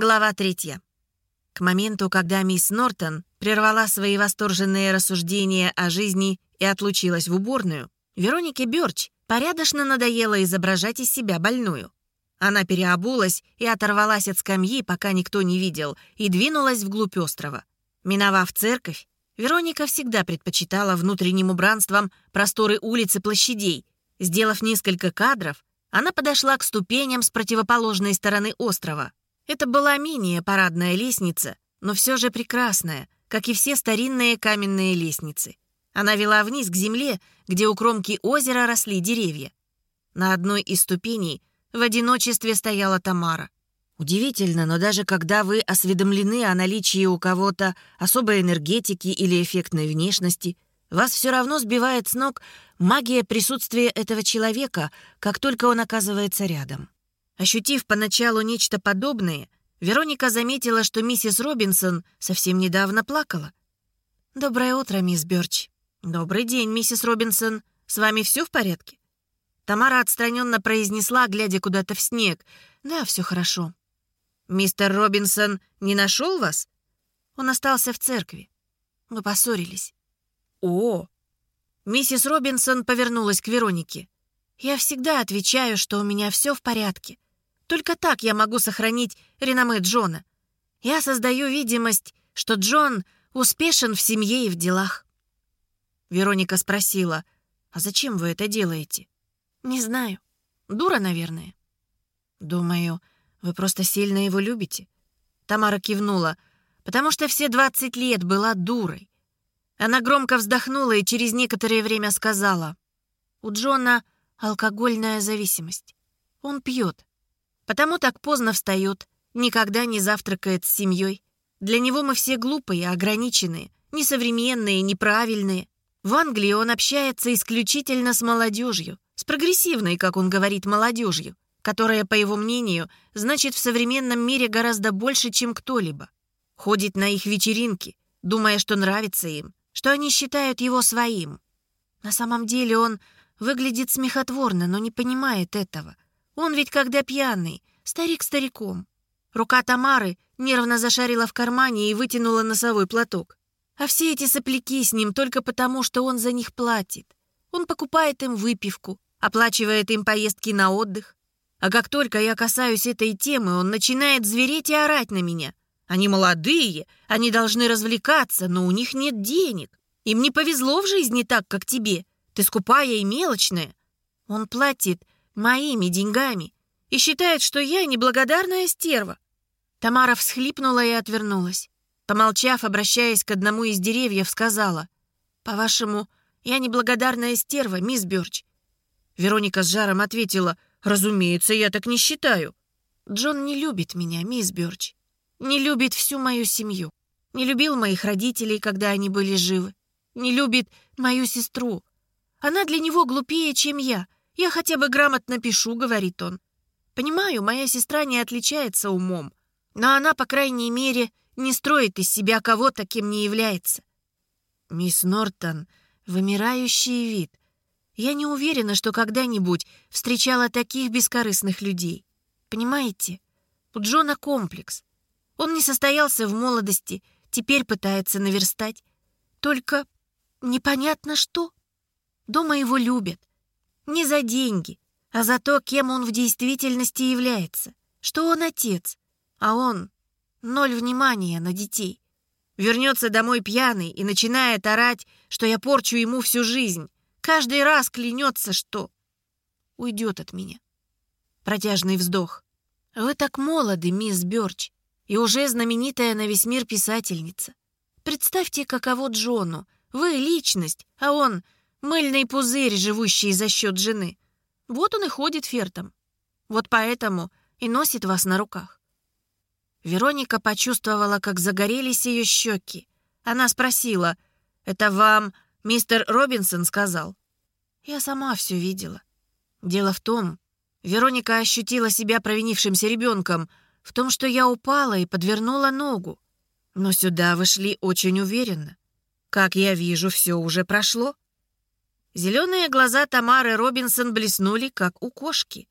Глава третья. К моменту, когда мисс Нортон прервала свои восторженные рассуждения о жизни и отлучилась в уборную, Веронике Бёрч порядочно надоело изображать из себя больную. Она переобулась и оторвалась от скамьи, пока никто не видел, и двинулась вглубь острова. Миновав церковь, Вероника всегда предпочитала внутренним убранством просторы улиц и площадей. Сделав несколько кадров, она подошла к ступеням с противоположной стороны острова. Это была менее парадная лестница, но все же прекрасная, как и все старинные каменные лестницы. Она вела вниз к земле, где у кромки озера росли деревья. На одной из ступеней в одиночестве стояла Тамара. Удивительно, но даже когда вы осведомлены о наличии у кого-то особой энергетики или эффектной внешности, вас все равно сбивает с ног магия присутствия этого человека, как только он оказывается рядом. Ощутив поначалу нечто подобное, Вероника заметила, что миссис Робинсон совсем недавно плакала. «Доброе утро, мисс Бёрч». «Добрый день, миссис Робинсон. С вами все в порядке?» Тамара отстраненно произнесла, глядя куда-то в снег. «Да, все хорошо». «Мистер Робинсон не нашел вас?» «Он остался в церкви. Мы поссорились». «О!» Миссис Робинсон повернулась к Веронике. «Я всегда отвечаю, что у меня все в порядке. Только так я могу сохранить реноме Джона. Я создаю видимость, что Джон успешен в семье и в делах». Вероника спросила, «А зачем вы это делаете?» «Не знаю. Дура, наверное». «Думаю, вы просто сильно его любите?» Тамара кивнула, потому что все двадцать лет была дурой. Она громко вздохнула и через некоторое время сказала, «У Джона алкогольная зависимость. Он пьет. Потому так поздно встает, никогда не завтракает с семьей. Для него мы все глупые, ограниченные, несовременные, неправильные. В Англии он общается исключительно с молодежью, с прогрессивной, как он говорит, молодежью, которая, по его мнению, значит в современном мире гораздо больше, чем кто-либо. Ходит на их вечеринки, думая, что нравится им, что они считают его своим. На самом деле он выглядит смехотворно, но не понимает этого. Он ведь когда пьяный, старик стариком. Рука Тамары нервно зашарила в кармане и вытянула носовой платок. А все эти сопляки с ним только потому, что он за них платит. Он покупает им выпивку, оплачивает им поездки на отдых. А как только я касаюсь этой темы, он начинает звереть и орать на меня. Они молодые, они должны развлекаться, но у них нет денег. Им не повезло в жизни так, как тебе. Ты скупая и мелочная. Он платит моими деньгами и считает, что я неблагодарная стерва. Тамара всхлипнула и отвернулась. Помолчав, обращаясь к одному из деревьев, сказала, «По-вашему, я неблагодарная стерва, мисс Бёрч?» Вероника с жаром ответила, «Разумеется, я так не считаю». «Джон не любит меня, мисс Бёрч. Не любит всю мою семью. Не любил моих родителей, когда они были живы. Не любит мою сестру. Она для него глупее, чем я. Я хотя бы грамотно пишу», — говорит он. «Понимаю, моя сестра не отличается умом, но она, по крайней мере, не строит из себя кого-то, кем не является. Мисс Нортон — вымирающий вид. Я не уверена, что когда-нибудь встречала таких бескорыстных людей. Понимаете, у Джона комплекс. Он не состоялся в молодости, теперь пытается наверстать. Только непонятно что. Дома его любят. Не за деньги, а за то, кем он в действительности является. Что он отец, а он Ноль внимания на детей. Вернется домой пьяный и начинает орать, что я порчу ему всю жизнь. Каждый раз клянется, что уйдет от меня. Протяжный вздох. Вы так молоды, мисс Бёрч, и уже знаменитая на весь мир писательница. Представьте, каково Джону. Вы — личность, а он — мыльный пузырь, живущий за счет жены. Вот он и ходит фертом. Вот поэтому и носит вас на руках. Вероника почувствовала, как загорелись ее щеки. Она спросила, «Это вам мистер Робинсон сказал?» Я сама все видела. Дело в том, Вероника ощутила себя провинившимся ребенком, в том, что я упала и подвернула ногу. Но сюда вы шли очень уверенно. Как я вижу, все уже прошло. Зеленые глаза Тамары Робинсон блеснули, как у кошки.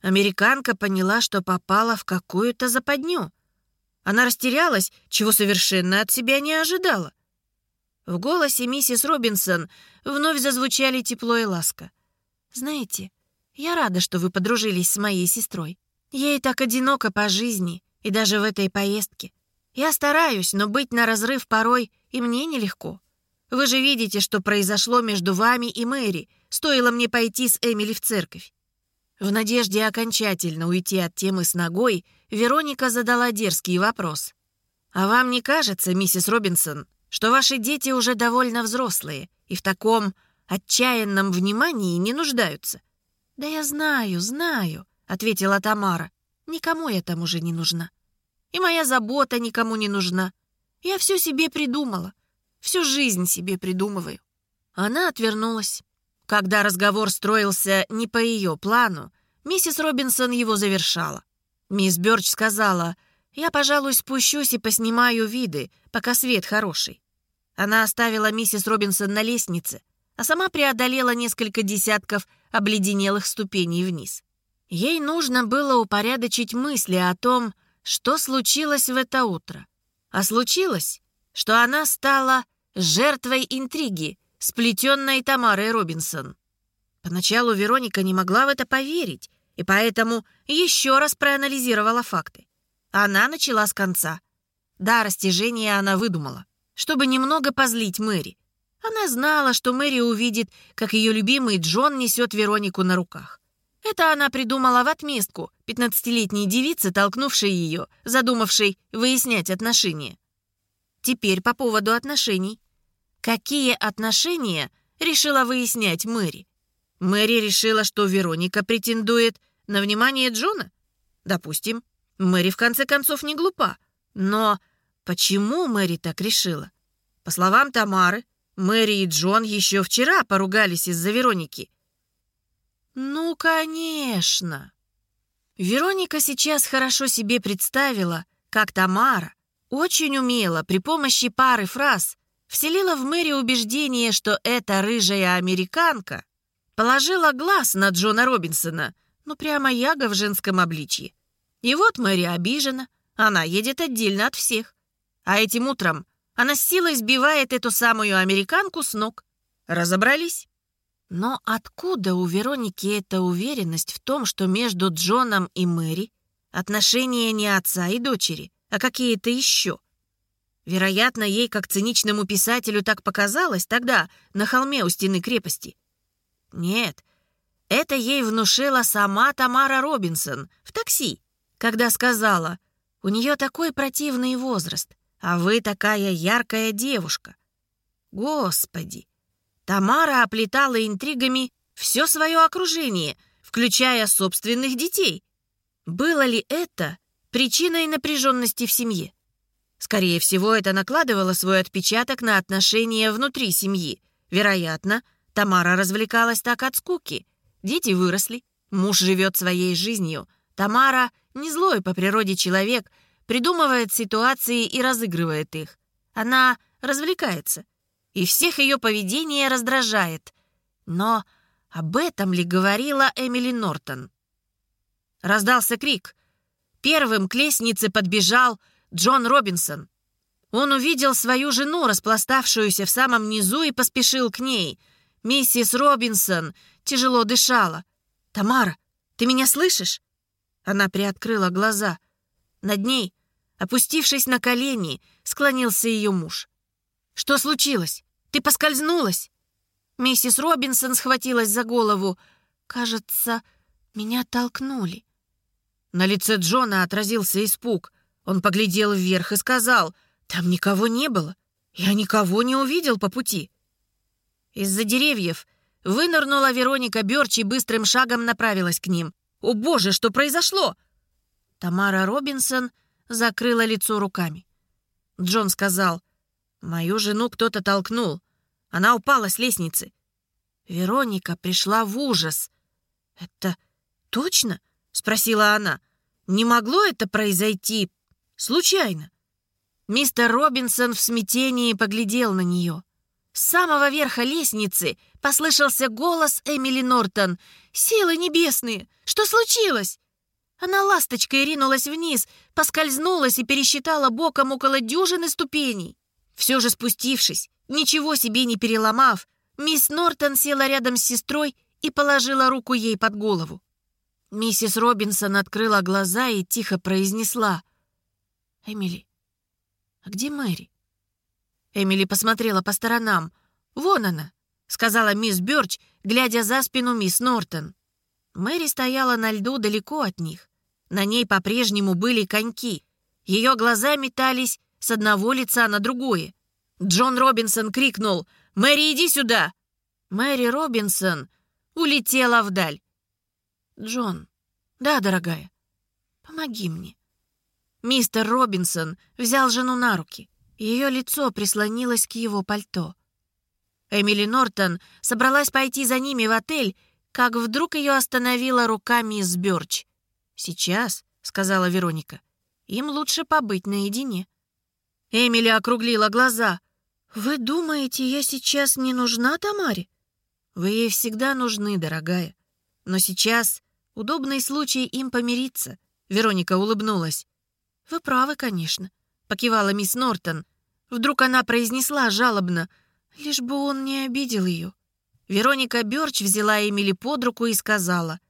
Американка поняла, что попала в какую-то западню — Она растерялась, чего совершенно от себя не ожидала. В голосе миссис Робинсон вновь зазвучали тепло и ласка. «Знаете, я рада, что вы подружились с моей сестрой. Ей так одиноко по жизни, и даже в этой поездке. Я стараюсь, но быть на разрыв порой и мне нелегко. Вы же видите, что произошло между вами и Мэри, стоило мне пойти с Эмили в церковь. В надежде окончательно уйти от темы с ногой, Вероника задала дерзкий вопрос. «А вам не кажется, миссис Робинсон, что ваши дети уже довольно взрослые и в таком отчаянном внимании не нуждаются?» «Да я знаю, знаю», — ответила Тамара. «Никому я там уже не нужна. И моя забота никому не нужна. Я все себе придумала. Всю жизнь себе придумываю». Она отвернулась. Когда разговор строился не по ее плану, миссис Робинсон его завершала. Мисс Бёрч сказала, «Я, пожалуй, спущусь и поснимаю виды, пока свет хороший». Она оставила миссис Робинсон на лестнице, а сама преодолела несколько десятков обледенелых ступеней вниз. Ей нужно было упорядочить мысли о том, что случилось в это утро. А случилось, что она стала жертвой интриги, сплетенной Тамарой Робинсон. Поначалу Вероника не могла в это поверить, и поэтому еще раз проанализировала факты. Она начала с конца. Да, растяжение она выдумала, чтобы немного позлить Мэри. Она знала, что Мэри увидит, как ее любимый Джон несет Веронику на руках. Это она придумала в отместку пятнадцатилетней девице, толкнувшей ее, задумавшей выяснять отношения. Теперь по поводу отношений. Какие отношения решила выяснять Мэри? Мэри решила, что Вероника претендует на внимание Джона? Допустим. Мэри в конце концов не глупа. Но почему Мэри так решила? По словам Тамары, Мэри и Джон еще вчера поругались из-за Вероники. Ну, конечно. Вероника сейчас хорошо себе представила, как Тамара очень умело при помощи пары фраз вселила в Мэри убеждение, что эта рыжая американка положила глаз на Джона Робинсона, ну прямо яга в женском обличье. И вот Мэри обижена, она едет отдельно от всех. А этим утром она с силой сбивает эту самую американку с ног. Разобрались? Но откуда у Вероники эта уверенность в том, что между Джоном и Мэри отношения не отца и дочери, а какие-то еще? Вероятно, ей, как циничному писателю, так показалось тогда, на холме у стены крепости. Нет, это ей внушила сама Тамара Робинсон в такси, когда сказала, «У нее такой противный возраст, а вы такая яркая девушка». Господи! Тамара оплетала интригами все свое окружение, включая собственных детей. Было ли это причиной напряженности в семье? Скорее всего, это накладывало свой отпечаток на отношения внутри семьи. Вероятно, Тамара развлекалась так от скуки. Дети выросли, муж живет своей жизнью. Тамара, не злой по природе человек, придумывает ситуации и разыгрывает их. Она развлекается, и всех ее поведение раздражает. Но об этом ли говорила Эмили Нортон? Раздался крик. Первым к лестнице подбежал Джон Робинсон. Он увидел свою жену, распластавшуюся в самом низу, и поспешил к ней. Миссис Робинсон тяжело дышала. «Тамара, ты меня слышишь?» Она приоткрыла глаза. Над ней, опустившись на колени, склонился ее муж. «Что случилось? Ты поскользнулась?» Миссис Робинсон схватилась за голову. «Кажется, меня толкнули». На лице Джона отразился испуг. Он поглядел вверх и сказал, «Там никого не было. Я никого не увидел по пути». Из-за деревьев вынырнула Вероника Бёрч и быстрым шагом направилась к ним. «О боже, что произошло?» Тамара Робинсон закрыла лицо руками. Джон сказал, «Мою жену кто-то толкнул. Она упала с лестницы». Вероника пришла в ужас. «Это точно?» — спросила она. «Не могло это произойти Случайно. Мистер Робинсон в смятении поглядел на нее. С самого верха лестницы послышался голос Эмили Нортон. «Силы небесные! Что случилось?» Она ласточкой ринулась вниз, поскользнулась и пересчитала боком около дюжины ступеней. Все же спустившись, ничего себе не переломав, мисс Нортон села рядом с сестрой и положила руку ей под голову. Миссис Робинсон открыла глаза и тихо произнесла. «Эмили, а где Мэри?» Эмили посмотрела по сторонам. «Вон она», — сказала мисс Бёрч, глядя за спину мисс Нортон. Мэри стояла на льду далеко от них. На ней по-прежнему были коньки. Ее глаза метались с одного лица на другое. Джон Робинсон крикнул «Мэри, иди сюда!» Мэри Робинсон улетела вдаль. «Джон, да, дорогая, помоги мне». Мистер Робинсон взял жену на руки. Ее лицо прислонилось к его пальто. Эмили Нортон собралась пойти за ними в отель, как вдруг ее остановила рука мисс Бёрч. «Сейчас», — сказала Вероника, — «им лучше побыть наедине». Эмили округлила глаза. «Вы думаете, я сейчас не нужна Тамаре?» «Вы ей всегда нужны, дорогая. Но сейчас удобный случай им помириться», — Вероника улыбнулась. «Вы правы, конечно», — покивала мисс Нортон. Вдруг она произнесла жалобно, лишь бы он не обидел ее. Вероника Бёрч взяла Эмили под руку и сказала,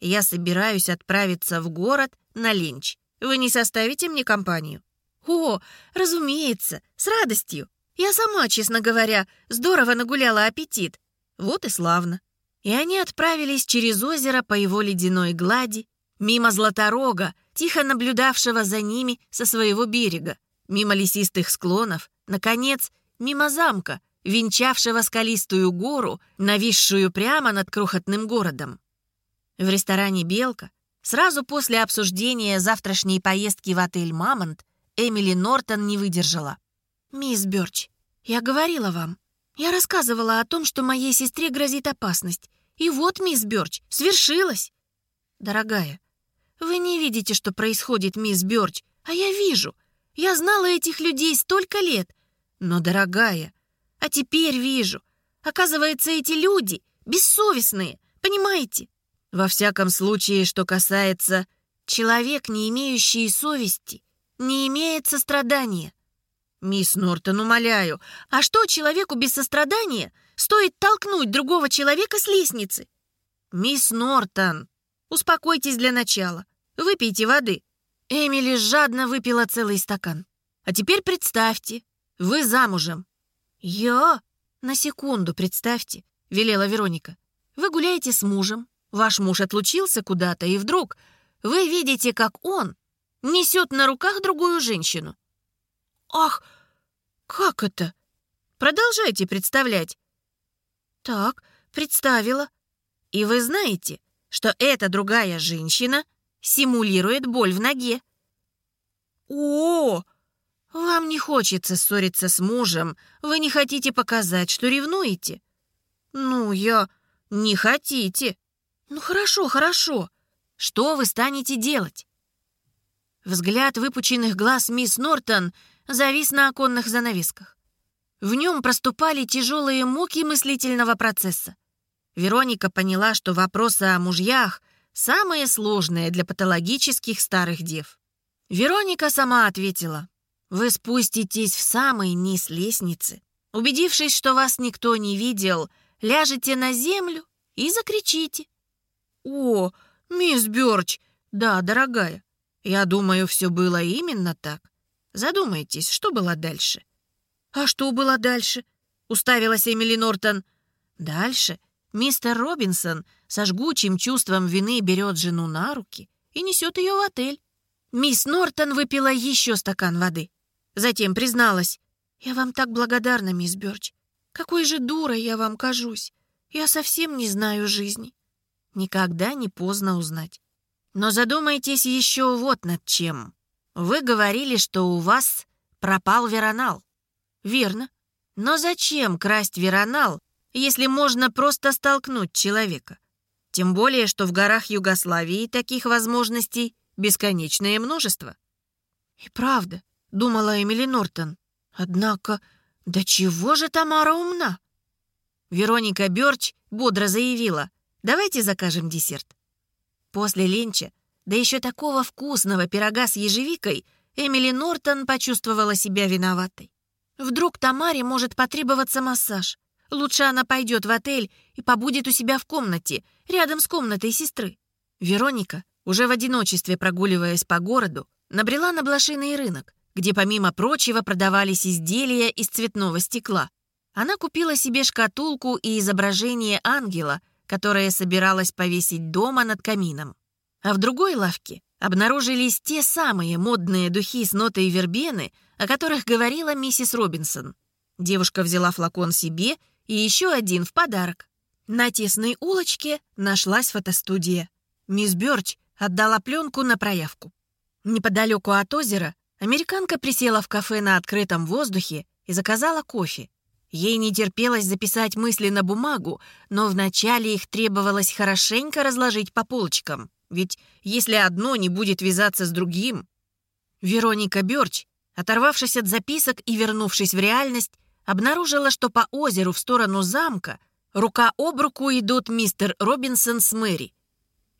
«Я собираюсь отправиться в город на ленч. Вы не составите мне компанию?» «О, разумеется, с радостью. Я сама, честно говоря, здорово нагуляла аппетит. Вот и славно». И они отправились через озеро по его ледяной глади, мимо Златорога, тихо наблюдавшего за ними со своего берега, мимо лесистых склонов, наконец, мимо замка, венчавшего скалистую гору, нависшую прямо над крохотным городом. В ресторане «Белка» сразу после обсуждения завтрашней поездки в отель «Мамонт» Эмили Нортон не выдержала. «Мисс Бёрч, я говорила вам. Я рассказывала о том, что моей сестре грозит опасность. И вот, мисс Бёрч, свершилось!» «Дорогая, вы не видите, что происходит, мисс Бёрч, а я вижу. Я знала этих людей столько лет. Но, дорогая, а теперь вижу. Оказывается, эти люди бессовестные, понимаете? Во всяком случае, что касается человек, не имеющий совести, не имеет сострадания. Мисс Нортон, умоляю, а что человеку без сострадания стоит толкнуть другого человека с лестницы? Мисс Нортон, успокойтесь для начала. Выпейте воды. Эмили жадно выпила целый стакан. А теперь представьте, вы замужем. «Я? На секунду, представьте», — велела Вероника. «Вы гуляете с мужем, ваш муж отлучился куда-то, и вдруг вы видите, как он несет на руках другую женщину». «Ах, как это?» «Продолжайте представлять». «Так, представила. И вы знаете, что эта другая женщина симулирует боль в ноге». «О, «Вам не хочется ссориться с мужем. Вы не хотите показать, что ревнуете?» «Ну, я... не хотите». «Ну, хорошо, хорошо. Что вы станете делать?» Взгляд выпученных глаз мисс Нортон завис на оконных занавесках. В нем проступали тяжелые муки мыслительного процесса. Вероника поняла, что вопросы о мужьях самые сложные для патологических старых дев. Вероника сама ответила. Вы спуститесь в самый низ лестницы. Убедившись, что вас никто не видел, ляжете на землю и закричите. «О, мисс Бёрч! Да, дорогая, я думаю, все было именно так. Задумайтесь, что было дальше?» «А что было дальше?» — уставилась Эмили Нортон. «Дальше мистер Робинсон со жгучим чувством вины берет жену на руки и несет ее в отель. Мисс Нортон выпила еще стакан воды. Затем призналась. «Я вам так благодарна, мисс Бёрч. Какой же дурой я вам кажусь. Я совсем не знаю жизни». Никогда не поздно узнать. Но задумайтесь еще вот над чем. Вы говорили, что у вас пропал веронал. Верно. Но зачем красть веронал, если можно просто столкнуть человека? Тем более, что в горах Югославии таких возможностей бесконечное множество. И правда, — думала Эмили Нортон. Однако, да чего же Тамара умна? Вероника Бёрч бодро заявила, давайте закажем десерт. После ленча да еще такого вкусного пирога с ежевикой, Эмили Нортон почувствовала себя виноватой. Вдруг Тамаре может потребоваться массаж. Лучше она пойдет в отель и побудет у себя в комнате, рядом с комнатой сестры. Вероника, уже в одиночестве прогуливаясь по городу, набрела на блошиный рынок, где помимо прочего продавались изделия из цветного стекла. Она купила себе шкатулку и изображение ангела, которое собиралась повесить дома над камином. А в другой лавке обнаружились те самые модные духи с нотой вербены, о которых говорила миссис Робинсон. Девушка взяла флакон себе и еще один в подарок. На тесной улочке нашлась фотостудия. Мисс Бёрч отдала пленку на проявку. Неподалеку от озера американка присела в кафе на открытом воздухе и заказала кофе. Ей не терпелось записать мысли на бумагу, но вначале их требовалось хорошенько разложить по полочкам. Ведь если одно не будет вязаться с другим... Вероника Бёрч, оторвавшись от записок и вернувшись в реальность, обнаружила, что по озеру в сторону замка рука об руку идут мистер Робинсон с Мэри.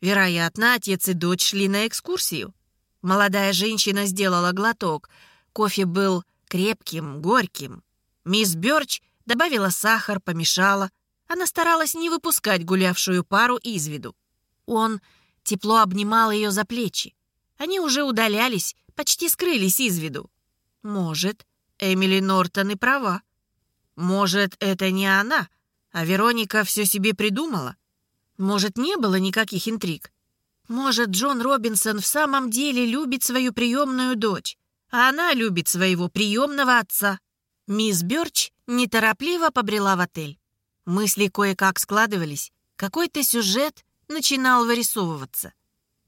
Вероятно, отец и дочь шли на экскурсию. Молодая женщина сделала глоток. Кофе был крепким, горьким. Мисс Бёрч добавила сахар, помешала. Она старалась не выпускать гулявшую пару из виду. Он тепло обнимал ее за плечи. Они уже удалялись, почти скрылись из виду. Может, Эмили Нортон и права. Может, это не она, а Вероника все себе придумала. Может, не было никаких интриг. Может, Джон Робинсон в самом деле любит свою приемную дочь, а она любит своего приемного отца. Мисс Бёрч неторопливо побрела в отель. Мысли кое-как складывались. Какой-то сюжет начинал вырисовываться.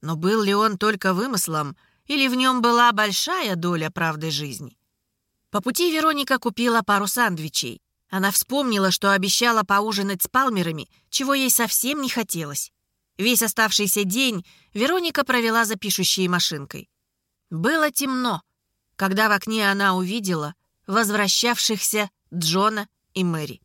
Но был ли он только вымыслом, или в нем была большая доля правды жизни? По пути Вероника купила пару сандвичей. Она вспомнила, что обещала поужинать с Палмерами, чего ей совсем не хотелось. Весь оставшийся день Вероника провела за пишущей машинкой. Было темно, когда в окне она увидела возвращавшихся Джона и Мэри.